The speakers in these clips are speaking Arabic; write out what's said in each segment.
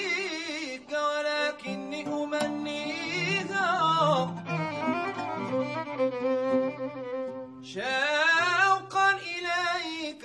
إليك ولكني أمنيها شوقا إليك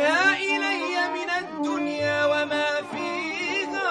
أشهى إلي من الدنيا وما فيها.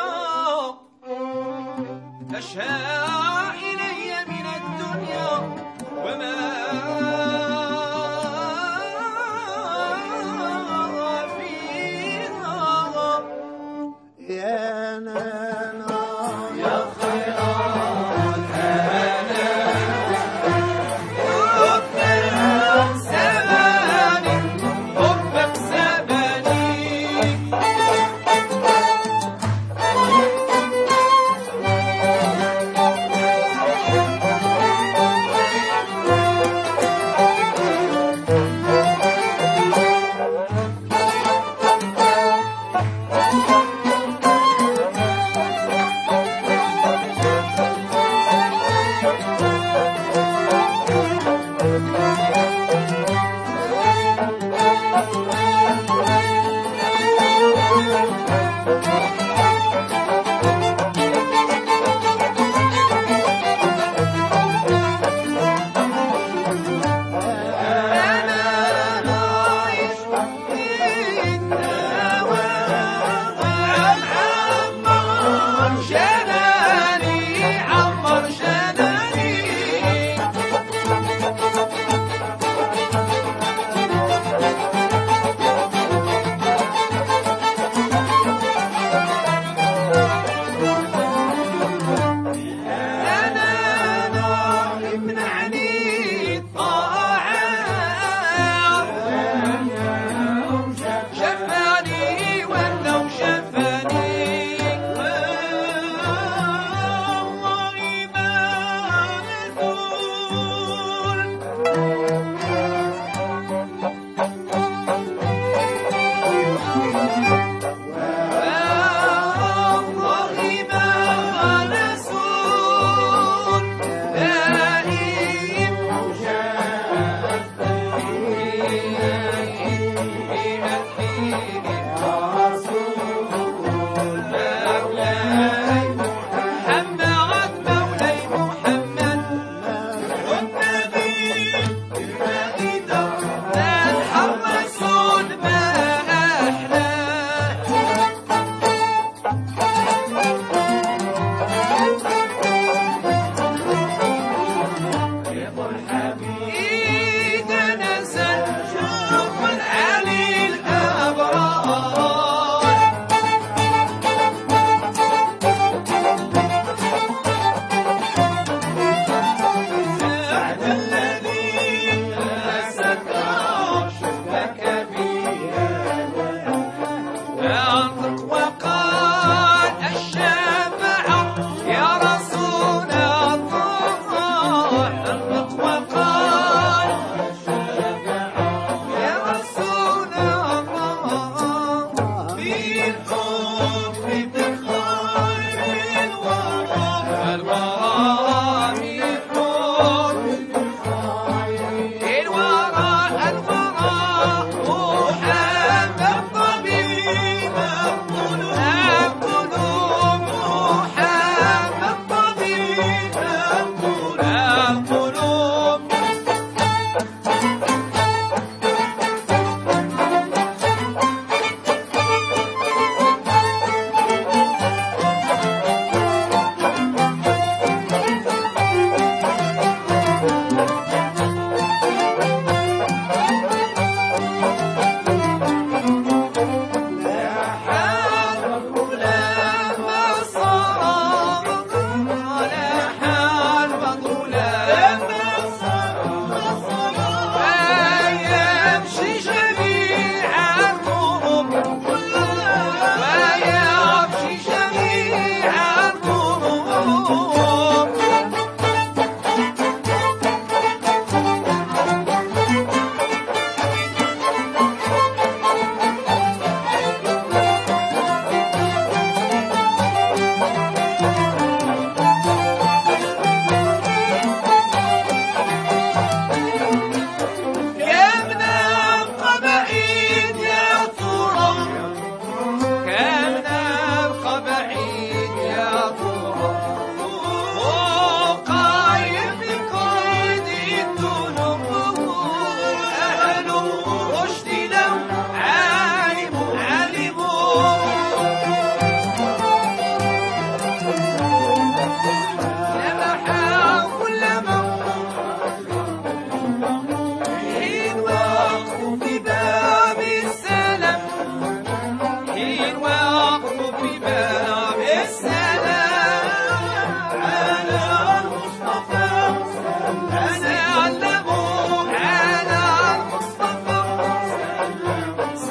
down the quest.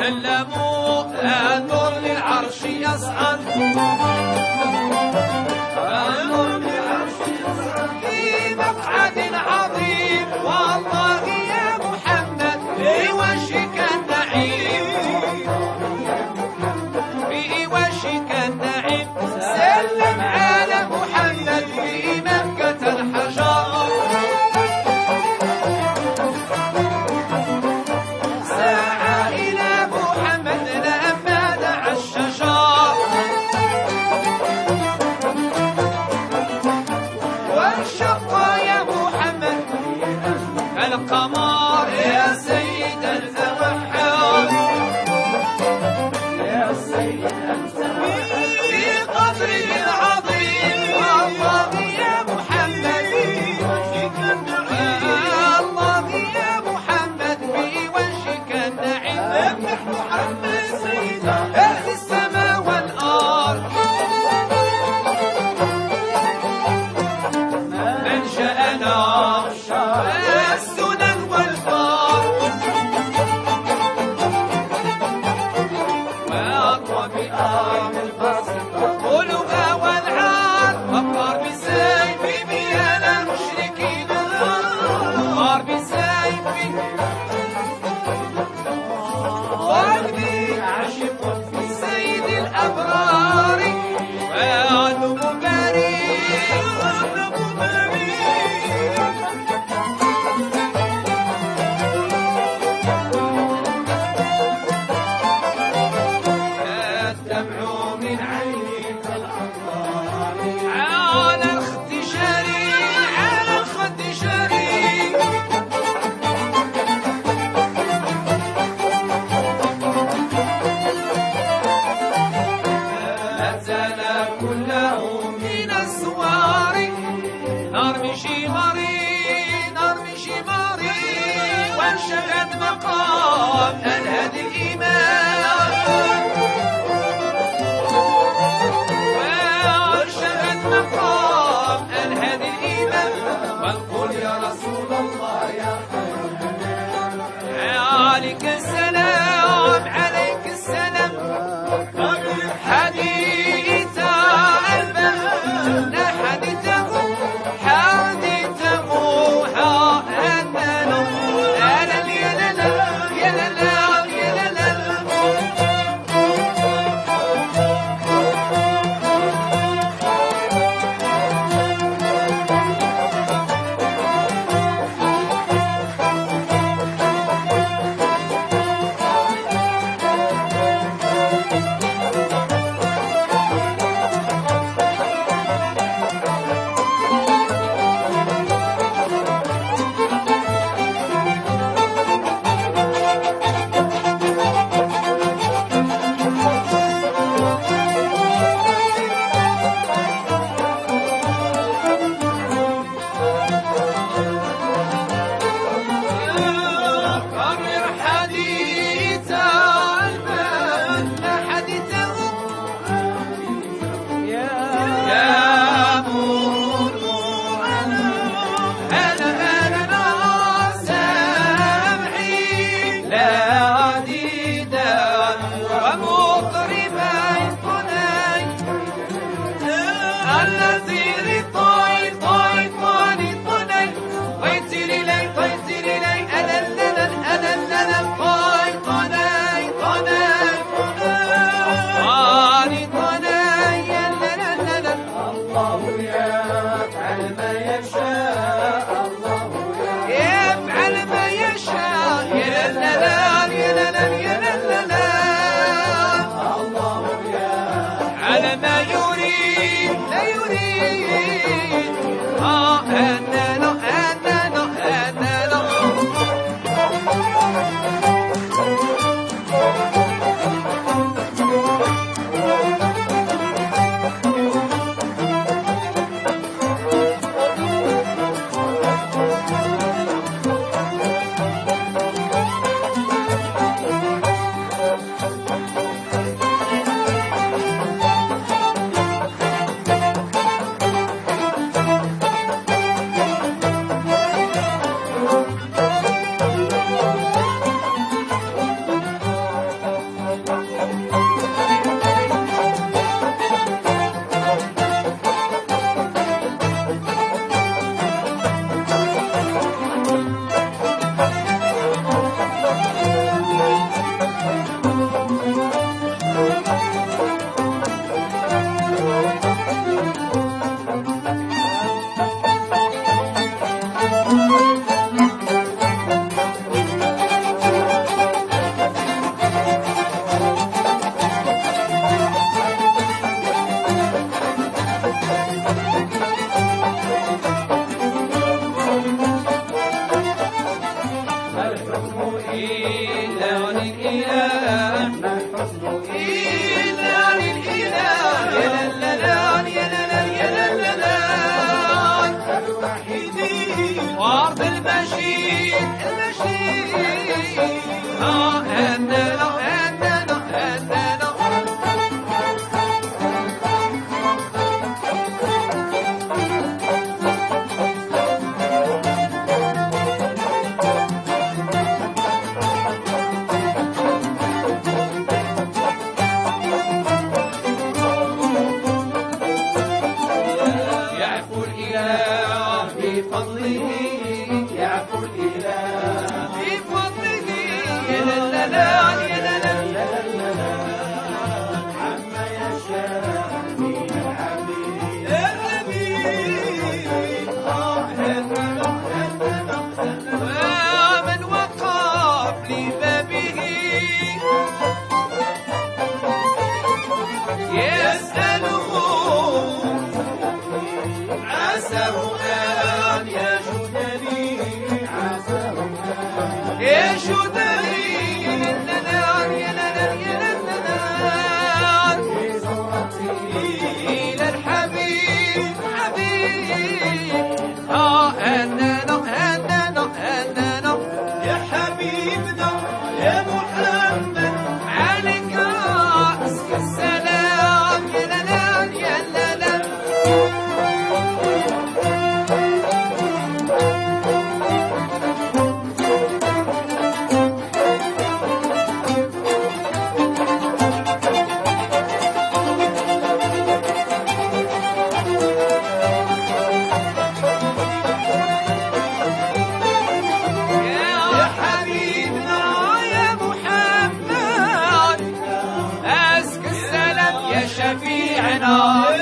علموا أن العرش يصعد.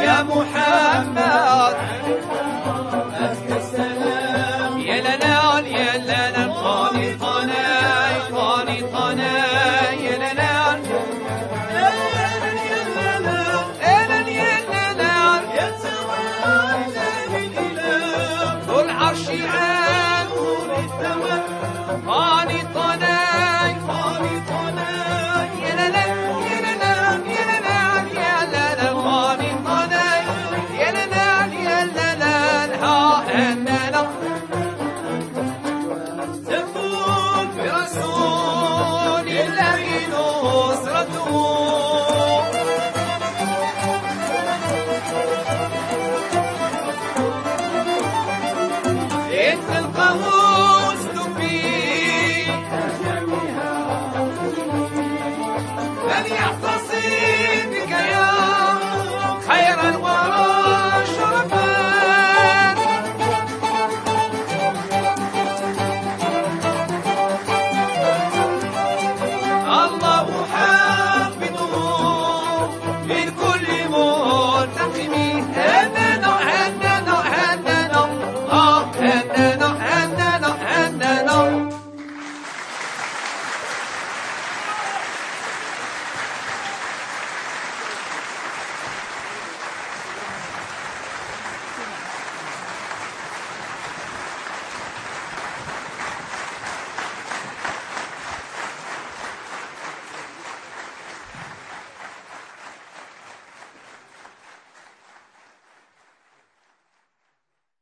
يا محمد.